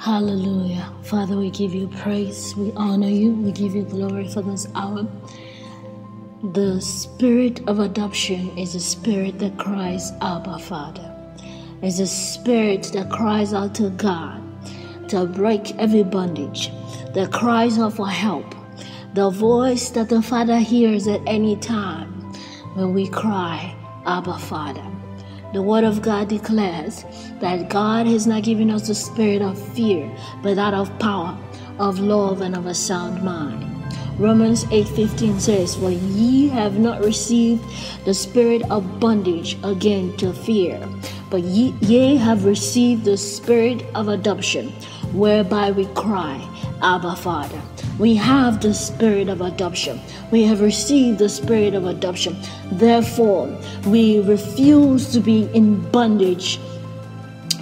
Hallelujah. Father, we give you praise. We honor you. We give you glory for this hour. The spirit of adoption is a spirit that cries, Abba, Father. It's a spirit that cries out to God to break every bondage, that cries out for help. The voice that the Father hears at any time when we cry, Abba, Father. The Word of God declares that God has not given us the spirit of fear, but that of power, of love, and of a sound mind. Romans 8:15 says, "For ye have not received the spirit of bondage again to fear, but ye, ye have received the spirit of adoption, whereby we cry, Abba, Father." We have the spirit of adoption. We have received the spirit of adoption. Therefore, we refuse to be in bondage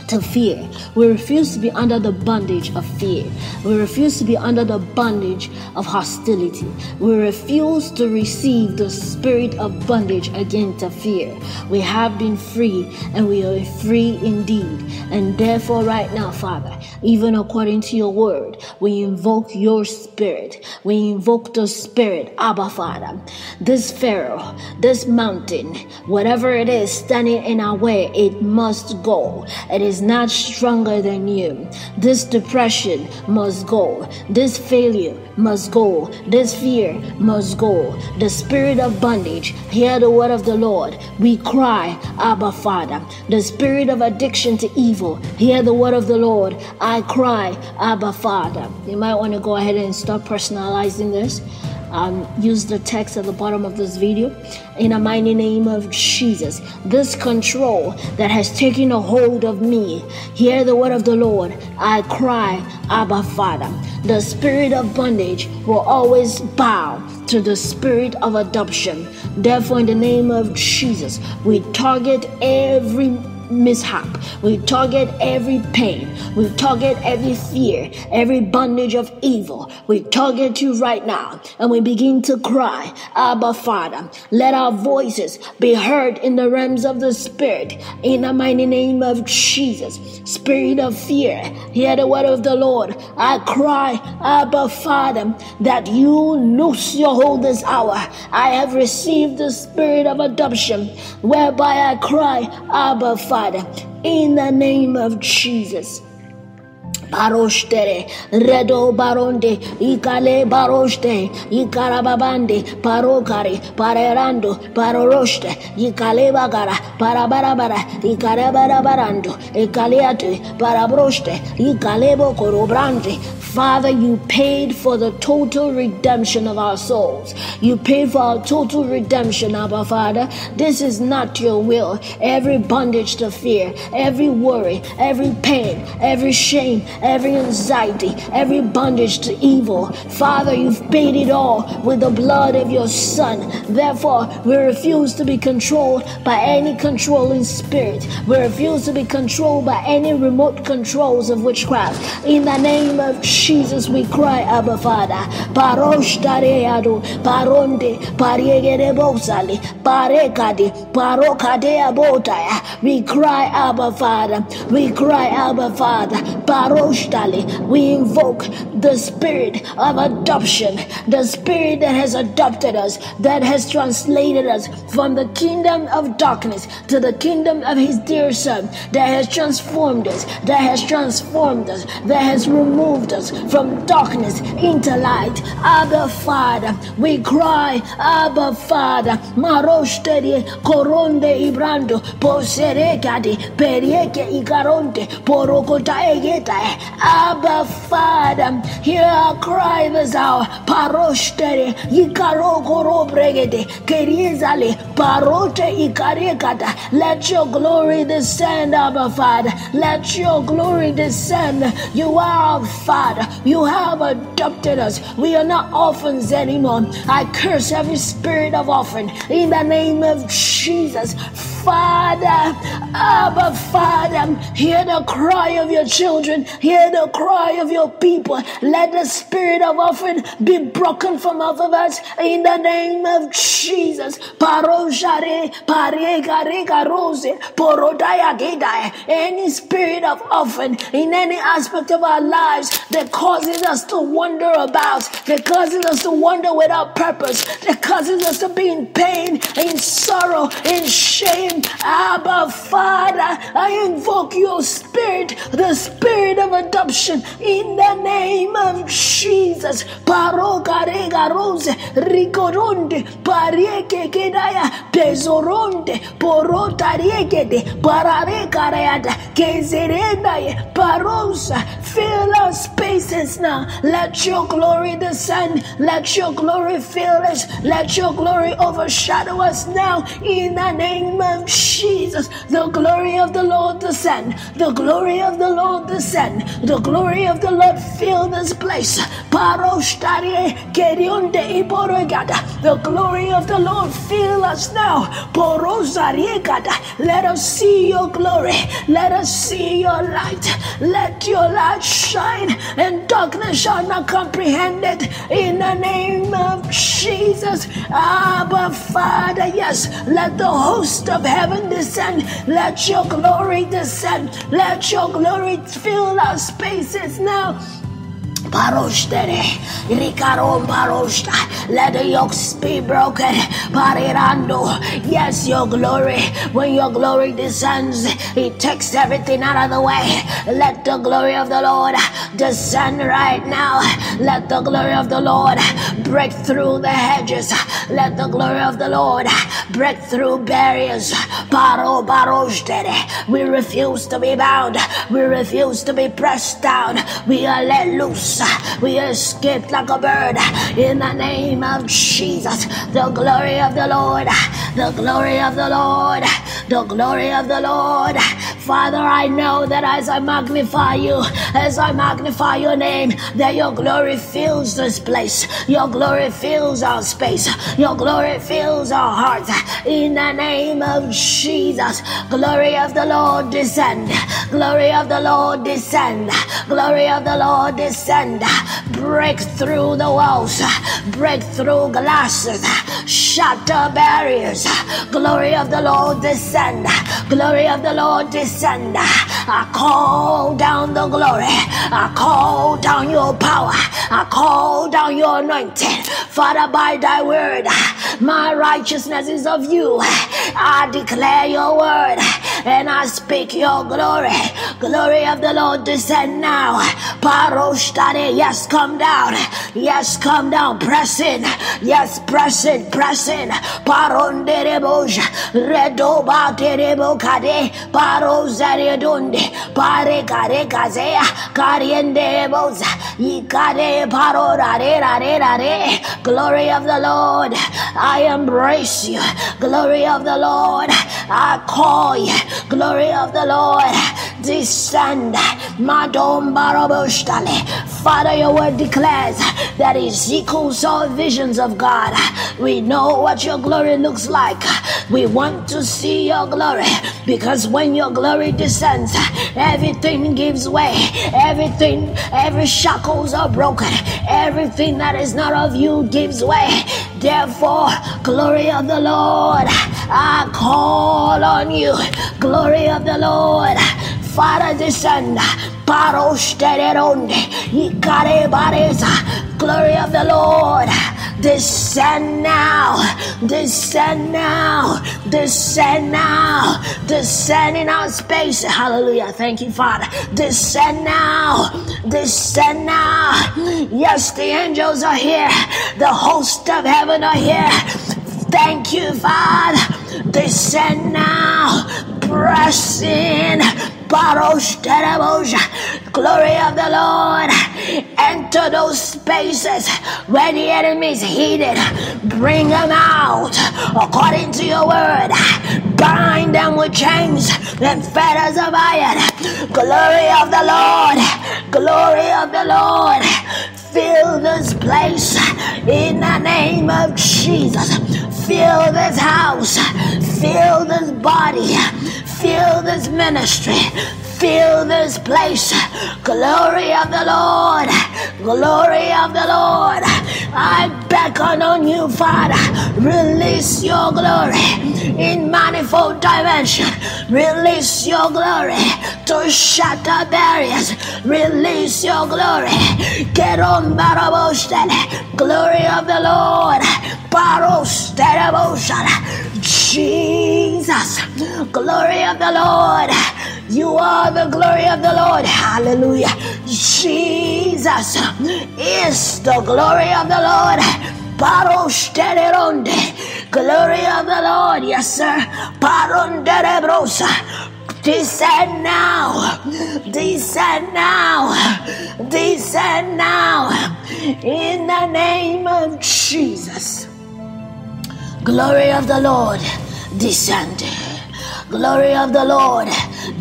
to fear. We refuse to be under the bondage of fear. We refuse to be under the bondage of hostility. We refuse to receive the spirit of bondage again to fear. We have been free and we are free indeed. And therefore, right now, Father, even according to your word, we invoke your spirit. We invoke the spirit, Abba Father. This Pharaoh, this mountain, whatever it is standing in our way, it must go. It is is not stronger than you. This depression must go. This failure must go. This fear must go. The spirit of bondage, hear the word of the Lord. We cry, Abba Father. The spirit of addiction to evil, hear the word of the Lord. I cry, Abba Father. You might want to go ahead and start personalizing this um, use the text at the bottom of this video in the mighty name of Jesus. This control that has taken a hold of me, hear the word of the Lord. I cry, Abba Father. The spirit of bondage will always bow to the spirit of adoption. Therefore, in the name of Jesus, we target every mishap. We target every pain. We target every fear, every bondage of evil. We target you right now and we begin to cry, Abba Father. Let our voices be heard in the realms of the Spirit in the mighty name of Jesus. Spirit of fear, hear the word of the Lord. I cry, Abba Father, that you loose your hold this hour. I have received the spirit of adoption, whereby I cry, Abba Father. Father, in the name of Jesus. Barostere, Redo Baronde, Ikale Baroste, Ikarababande, Parokari, Parerando, Paroroste, Ikale Bagara, Parabarabara, Ikarabarabarando, Ikaleate, Parabroste, Ikalebo Korobrande. Father, you paid for the total redemption of our souls. You paid for our total redemption, Abba Father. This is not your will. Every bondage to fear, every worry, every pain, every shame, every anxiety, every bondage to evil. Father, you've paid it all with the blood of your Son. Therefore, we refuse to be controlled by any controlling spirit. We refuse to be controlled by any remote controls of witchcraft. In the name of Jesus, we cry, Abba Father. Parosh tareado, paronde, pariegere bosali, parekadi, parokade abotaya. We cry, Abba Father. We cry, Abba Father. Parosh we invoke the spirit of adoption, the spirit that has adopted us, that has translated us from the kingdom of darkness to the kingdom of his dear son, that has transformed us, that has transformed us, that has removed us from darkness into light. Abba Father, we cry, Abba Father, Maroshteri, Koronde Ibrando, Poserekadi, Perieke Ikaronte, Porokota Egeta, Abba Father, hear our cry this hour. Parostere, Ikarokoro Parote Ikarekata. Let your glory descend, Abba Father. Let your glory descend. You are our Father. You have adopted us. We are not orphans anymore. I curse every spirit of orphan in the name of Jesus. Father, Abba Father, hear the cry of your children, hear the cry of your people. Let the spirit of offering be broken from off of us in the name of Jesus. Any spirit of offering in any aspect of our lives that causes us to wonder about, that causes us to wonder without purpose, that causes us to be in pain, in sorrow, in shame. Abba, Father, I invoke your spirit, the spirit of adoption, in the name of Jesus. Parogarega rose, ricoronde, parieke kedaya, pezoronde, porotariekede, pararekarayada, kezerendaye, parosa. Fill our spaces now. Let your glory descend. Let your glory fill us. Let your glory overshadow us now. In the name of Jesus, the glory of the Lord descend. The glory of the Lord descend. The glory of the Lord fill this place. The glory of the Lord fill us now. Let us see your glory. Let us see your light. Let your light shine and darkness shall not comprehend it. In the name of Jesus. Abba, Father, yes, let the host of heaven descend. Let your glory descend. Let your glory fill our spaces now. Let the yokes be broken. Parirando, yes, your glory. When your glory descends, it takes everything out of the way. Let the glory of the Lord descend right now. Let the glory of the Lord break through the hedges. Let the glory of the Lord break through barriers. Paro we refuse to be bound. We refuse to be pressed down. We are let loose. We escaped like a bird in the name of Jesus. The glory of the Lord, the glory of the Lord, the glory of the Lord. Father, I know that as I magnify you, as I magnify your name, that your glory fills this place. Your glory fills our space. Your glory fills our hearts. In the name of Jesus, glory of the Lord descend. Glory of the Lord descend. Glory of the Lord descend. Break through the walls. Break through glasses. Shatter barriers. Glory of the Lord descend. Glory of the Lord descend. I call down the glory. I call down your power. I call down your anointing. Father, by thy word, my righteousness is of you. I declare your word and I speak your glory. Glory of the Lord descend now. Paroshtare, yes, come down. Yes, come down. Press in. Yes, press in, press in. Parondereboj, redoba terebo kade, parozariadunde, pare kare kazea, karienderebos, ikade parorare rare rare. Glory of the Lord, I embrace you. Glory of the Lord, I call you. Glory of the Lord, descend. Father, your word declares that Ezekiel saw visions of God. We know what your glory looks like. We want to see your glory because when your glory descends, everything gives way. Everything, every shackles are broken. Everything that is not of you gives way. Therefore, glory of the Lord, I call on you. Glory of the Lord, Father, Ikare Bareza, glory of the Lord. Descend now, descend now, descend now, descend in our space. Hallelujah. Thank you, Father. Descend now, descend now. Yes, the angels are here, the host of heaven are here. Thank you, Father. Descend now, press in, Glory of the Lord. Enter those spaces where the enemy is heated. Bring them out according to your word. Bind them with chains and fetters of iron. Glory of the Lord. Glory of the Lord. Fill this place in the name of Jesus Fill this house. Fill this body. Fill this ministry. Fill this place. Glory of the Lord. Glory of the Lord. I beckon on you, Father. Release your glory in manifold dimension. Release your glory to shatter barriers. Release your glory. Get on Glory of the Lord. Baros Jesus. Glory of the Lord. You are the glory of the Lord. Hallelujah. Jesus is the glory of the Lord. Glory of the Lord. Yes, sir. Paronderebrosa. Descend now. Descend now. Descend now. In the name of Jesus. Glory of the Lord. Descend. Glory of the Lord,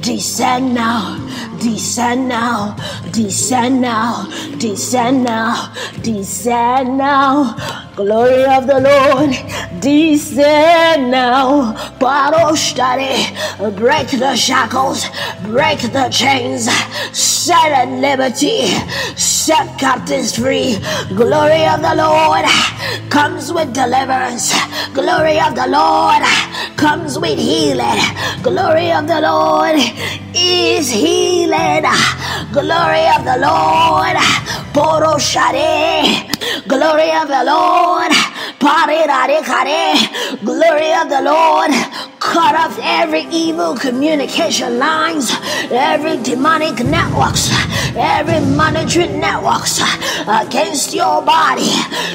descend now, descend now, descend now, descend now, descend now. Glory of the Lord, descend now. Paroshtare, break the shackles, break the chains, set at liberty, set captives free. Glory of the Lord comes with deliverance. Glory of the Lord comes with healing. Glory of the Lord is healing. Glory of the Lord. Poroshare. Glory of the Lord. Glory of the Lord. Cut off every evil communication lines, every demonic networks, every monitoring networks against your body.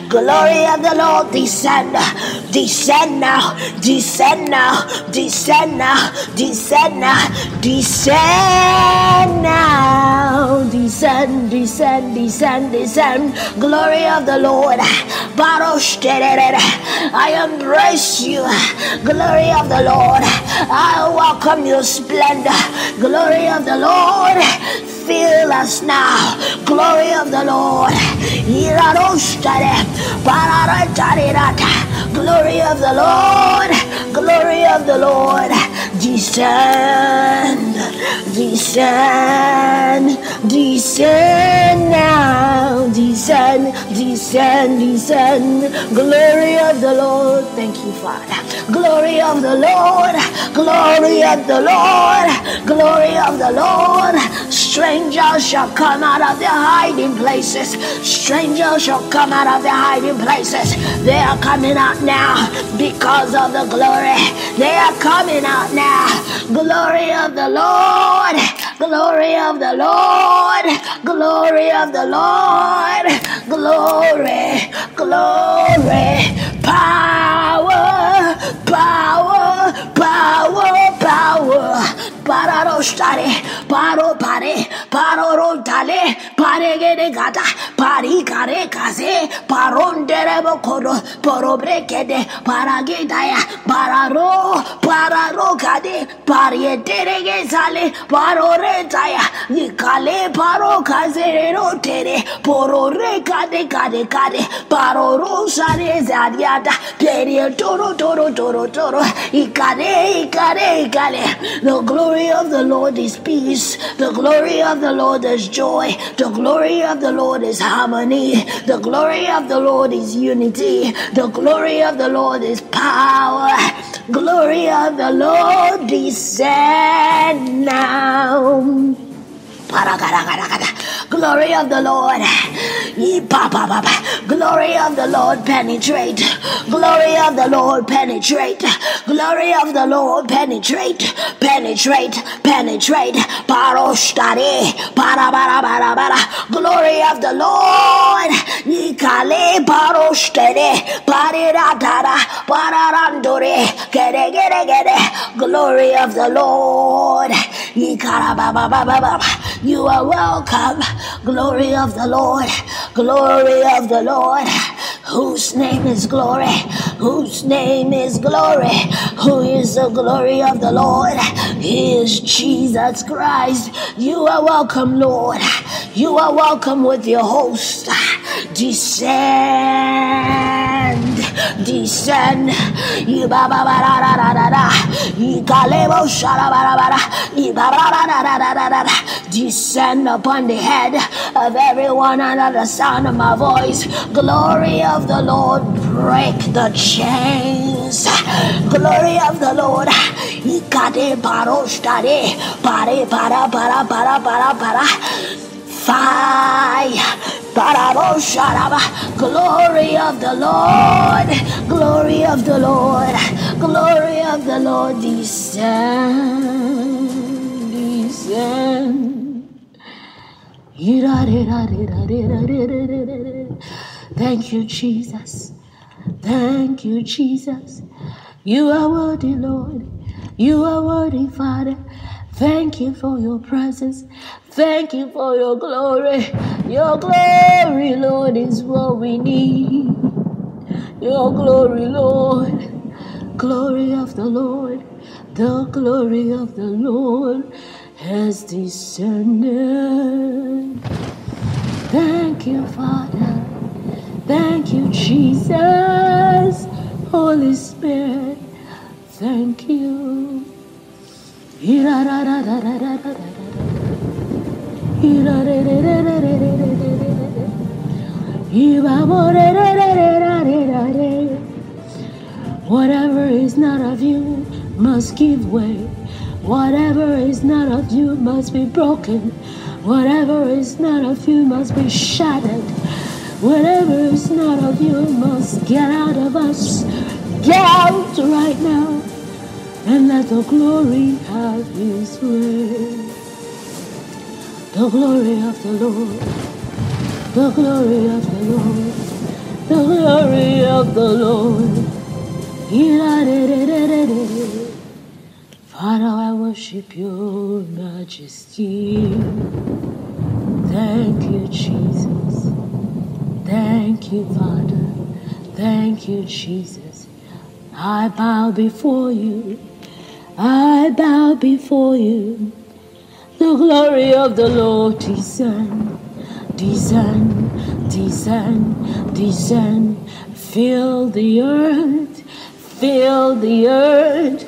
Glory of the Lord, descend, descend now, descend now, descend now, descend now, descend now, descend, descend, descend, descend. Glory of the Lord. I embrace you. Glory of the Lord. I welcome your splendor. Glory of the Lord. Fill us now. Glory of the Lord. Glory of the Lord. Glory of the Lord. Descend. Descend. Descend now. Descend. Descend. Descend. Glory of the Lord. Thank you, Father. Glory of the Lord. Glory of the Lord. Glory of the Lord. Strangers shall come out of their hiding places. Strangers shall come out of their hiding places. They are coming out now because of the glory. They are coming out now. Glory of the Lord. Glory of the Lord. Glory of the Lord. Glory. Glory. Power. Power. Power. Power. Pararo stare, paro pare, paro rontale, pare gene gata, pari kare kase, parondere bokoro, poro brekede, paragedaya, pararo, pararo kade, parietere gesale, paro retaya, nikale paro kase rotere, poro rekade kade kade, paro rosare zadiata, perie toro toro toro toro, ikare ikare ikare, the glory glory of the Lord is peace. The glory of the Lord is joy. The glory of the Lord is harmony. The glory of the Lord is unity. The glory of the Lord is power. Glory of the Lord descend now. Glory of the Lord. Glory of the Lord penetrate. Glory of the Lord penetrate. Glory of the Lord penetrate. Penetrate. Penetrate. Paroshtare. Para para para para. Glory of the Lord. Nikale paroshtare. Pariratara. Pararandore. Gere gere gere. Glory of the Lord. You are welcome. Glory of the Lord. Glory of the Lord. Whose name is glory? Whose name is glory? Who is the glory of the Lord? He is Jesus Christ. You are welcome, Lord. You are welcome with your host. Descend, descend. Descend upon the head of everyone under the sound of my voice. Glory of the Lord, break the chains. Glory of the Lord. Ikade parostade. Pare para para para para para. Fire. Glory of the Lord, glory of the Lord, glory of the Lord, descend, descend. Thank you, Jesus. Thank you, Jesus. You are worthy, Lord. You are worthy, Father. Thank you for your presence. Thank you for your glory. Your glory, Lord, is what we need. Your glory, Lord. Glory of the Lord. The glory of the Lord has descended. Thank you, Father. Thank you, Jesus. Holy Spirit. Thank you. Whatever is not of you must give way. Whatever is not of you must be broken. Whatever is not of you must be shattered. Whatever is not of you must get out of us. Get out right now and let the glory have his way the glory of the Lord, the glory of the Lord, the glory of the Lord. Father, I worship your majesty. Thank you, Jesus. Thank you, Father. Thank you, Jesus. I bow before you. I bow before you. The glory of the Lord descend, descend, descend, descend. Fill the earth, fill the earth,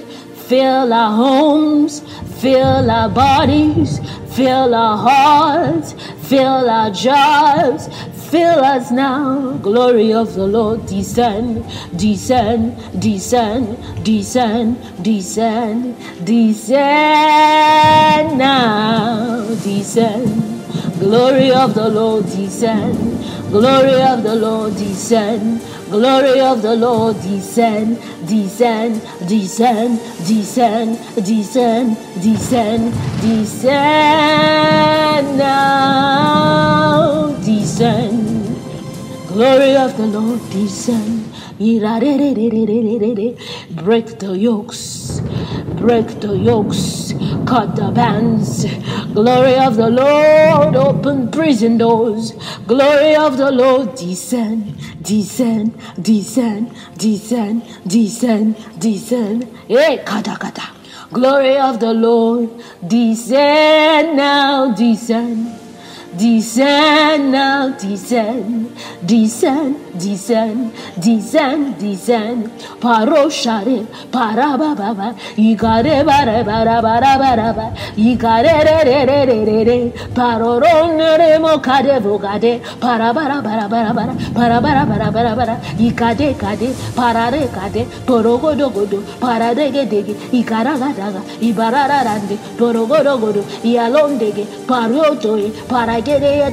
fill our homes, fill our bodies, fill our hearts, fill our jobs, Fill us now, glory of the Lord, descend, descend, descend, descend, descend, descend now, descend. Glory of the Lord, descend, glory of the Lord, descend, glory of the Lord, descend, descend, descend, descend, descend, descend, descend now, descend. Glory of the Lord descend. Break the yokes, break the yokes, cut the bands. Glory of the Lord, open prison doors. Glory of the Lord descend, descend, descend, descend, descend, descend. Eh, hey, kata kata. Glory of the Lord descend now, descend. Descend now, descend, descend, descend, descend, descend. Paroshare, parababa, igare bara bara bara bara bara, igare re re re re re re, paroronere mo kade vogade, para bara bara bara bara, para bara bara bara bara, ikade kade, parare kade, porogodo godo, paradege dege, ikaragadaga, ibarararande, porogodo godo, ialondege, parotoe, para gede yete gere gara yata para gede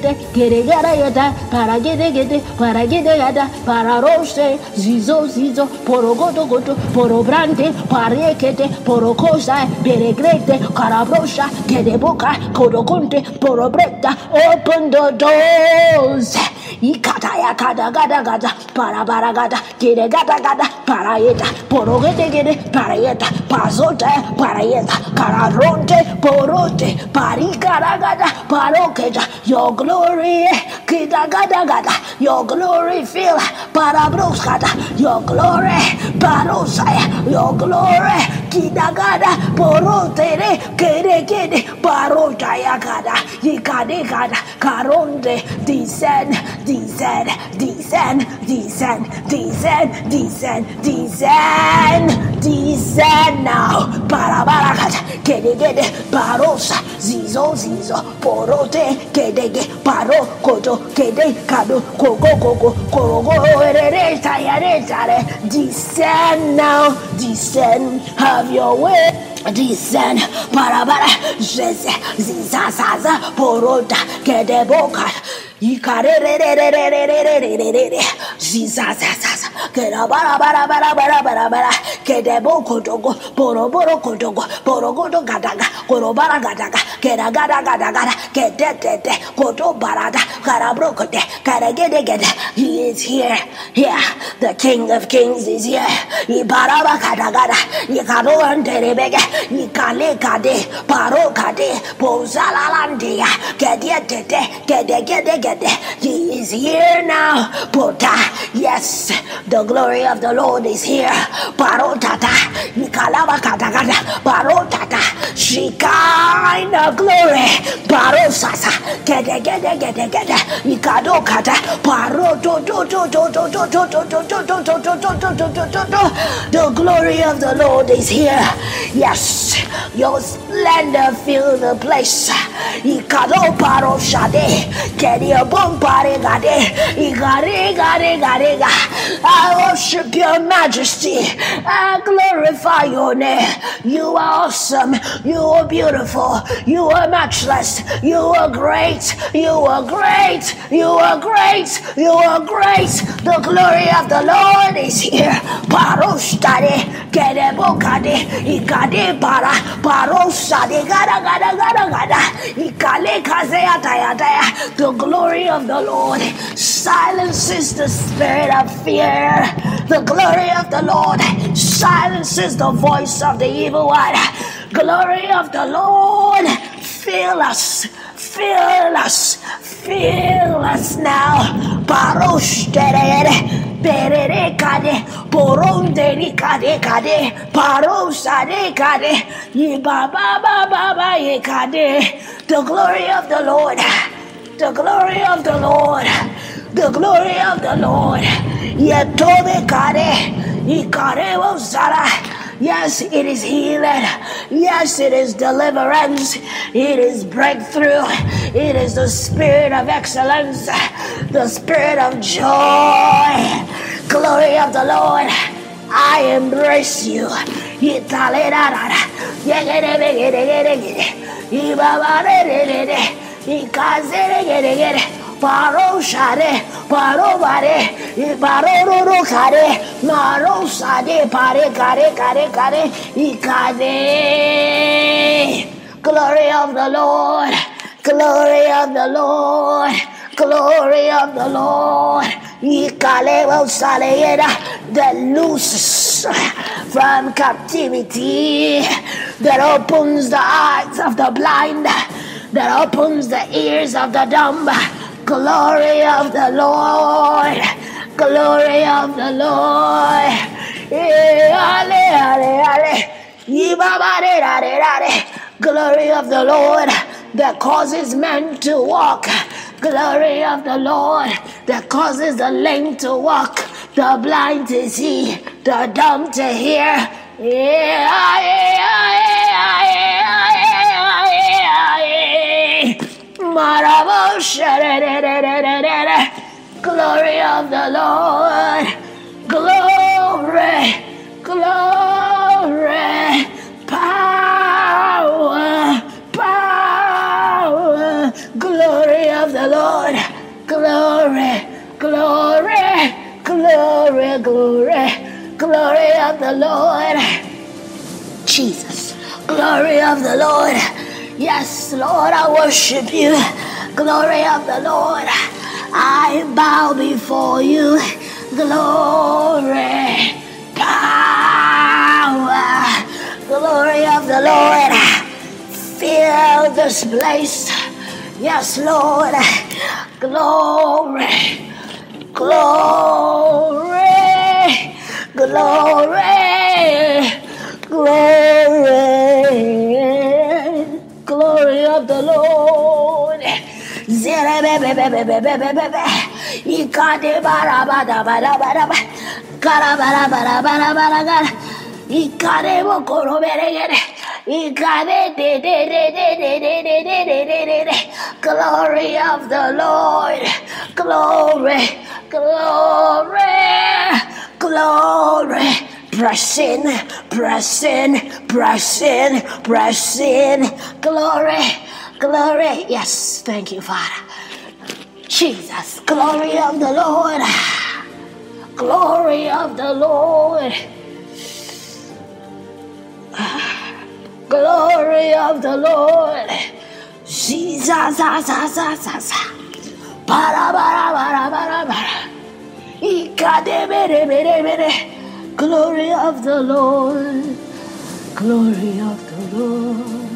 gede para gede yada para rose zizo zizo poro godo godo poro brande pare kete poro cosa bere grete carabrosha gede boca kodo conte poro bretta open the doors. Ikata ya kada gada gada para para gada gede gada gada para yeta poro gede gede para yeta pazote para yeta cararonte porote pari cara gada paroketa your glory, gada gada gada. Your glory fill parabros gada. Your glory, barosaya. Your glory, gada gada. Borotere kere kere barotaya kada Yikade gada. Karonde descend, descend, descend, descend, descend, descend, descend, descend now. Barabara gada. Kere kere barosa. Zizo zizo. porote kere Kedege, Paro, Koto, Kede, Kado, Koko, Koko, Korogo, Ere, Tayare, Tare, descend now, descend, have your way. Descend para para zeze zizazaza porota kedeboka Jesus. Kerabara bara bara bara bara bara. Kedebo kotogo. Boroboro kotogo. Borogodo gadaga. Korobara gadaga. Keragada gadaga. Kedetete. Koto baraga. Karabrokote. Karagede. He is here. Yeah. The King of Kings is here. Ibaraba kadagada. Ikaro anterebege. Ikale kade. Paro kade. Bozalalandia. Kedetete. Kedegede gede. He is here now. Pota, yes, the glory of the Lord is here. Parotata, Nikalabakatakata, Parotata, Shekinah glory. Parosasa, Gede, Gede, Gede, Gede, Nikadokata, Paroto, the glory of the Lord is here. Yes, your splendor fill the place. Ikada paro shade, kedi abong pare gade, igare gare gare ga. I worship your majesty. I glorify your name. You are awesome. You are beautiful. You are matchless. You are great. You are great. You are great. You are great. The glory of the Lord is here. Paro shade, kede bokade, igade para, paro shade gada gada gada gada. Ikale. The glory of the Lord silences the spirit of fear. The glory of the Lord silences the voice of the evil one. Glory of the Lord, fill us, fill us, fill us now. Kade, poronde ni kade kade, parosa de kade, ye ba ba ba ba ba ye kade. The glory of the Lord, the glory of the Lord, the glory of the Lord. Ye tobe kade, ye kade wo zara. Yes, it is healing. Yes, it is deliverance. It is breakthrough. It is the spirit of excellence, the spirit of joy. Glory of the Lord. I embrace you. Paro share, paro bare, paro roro kare, maro sade pare kare kare kare, ikade. Glory of the Lord, glory of the Lord, glory of the Lord. That looses from captivity, that opens the eyes of the blind, that opens the ears of the dumb. Glory of the Lord, glory of the Lord. Glory of the Lord that causes men to walk. Glory of the Lord that causes the lame to walk, the blind to see, the dumb to hear. Glory of the Lord. Glory, glory, Glory, glory, glory, glory, glory of the Lord. Jesus, glory of the Lord. Yes, Lord, I worship you. Glory of the Lord. I bow before you. Glory, power, glory of the Lord. Fill this place. Yes, Lord. Glory, glory, glory, glory, glory of the Lord. Zerebebebebebebebe glory of the Lord, glory, glory, glory. Press in, press in, press in, press in, glory, glory. Yes, thank you, Father. Jesus, glory of the Lord, glory of the Lord. Glory of the Lord. Jesus, para para para para para. Ikade bere bere bere. Glory of the Lord, glory of the Lord.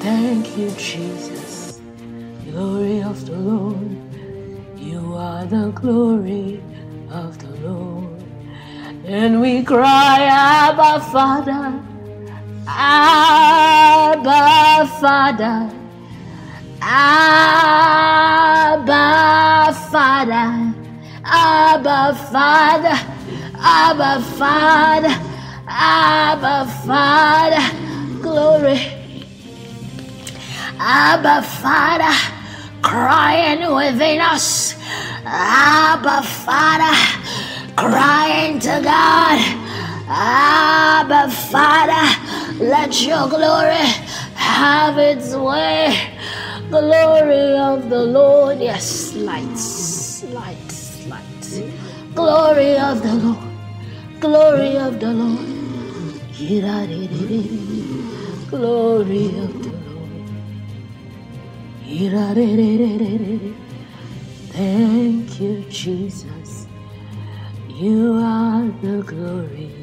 Thank you, Jesus. Glory of the Lord. You are the glory of the Lord. And we cry, Abba, Father. Abba, Father. Abba, Father. Abba, Father. Abba Father, Abba Father, glory. Abba Father, crying within us. Abba Father, crying to God. Abba Father, let your glory have its way. Glory of the Lord, yes, lights, lights, lights. Glory of the Lord glory of the Lord. Glory of the Lord. Thank you, Jesus. You are the glory.